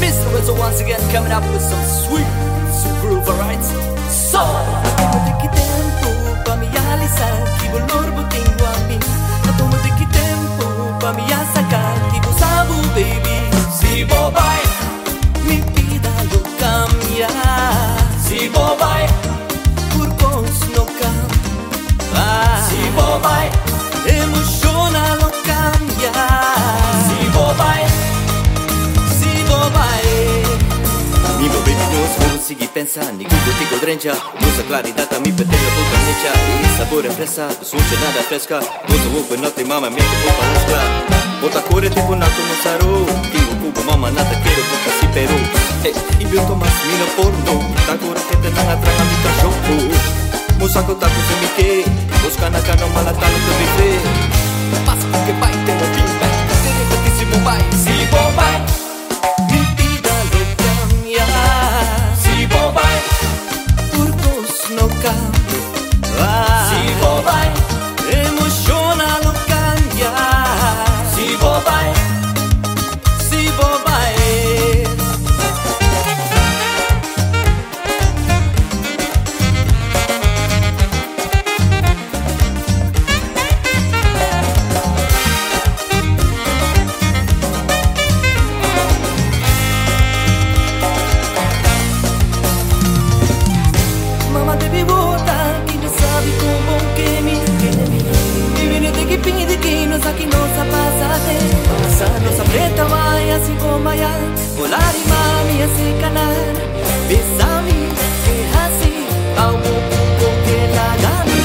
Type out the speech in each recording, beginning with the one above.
Mr. Whistle once again coming up with some sweet, sweet groove, alright? So, de que tempo pra me alisar que valor botinho a mim. Atomo de tempo pra me sacar que vou sabo, baby. Si si no si tensa Nikudo ti kod Musa kvari data mi petelja puta nića Sabore presa, sunčana nada freska. Gozo vupe noti mama mjeko pupa uška Bota kore ti po nato mosaru. Ti u kubu mama nata kjero puta si peru. E, i bio to mas mi na porno Tako rakete na natraga mi ka šoku Musako tako se mi ke. Oska na kano mala bi que assim Ao mundo que la gami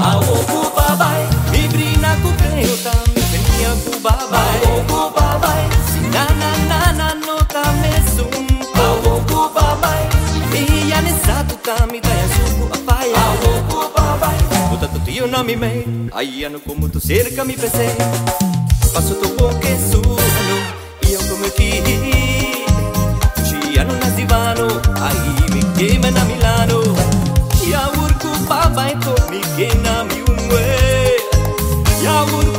Ao oku babai Mi brina ku creo tam Venia ku babai. Ao oku babai, Na na na na no ta me sum ao oku babai, Iya ne satu kami taya suku apaya. Ao oku babai, Puta tu tio não me mei Aí ano como tu cerca me pensei Passo tu boca e suano urco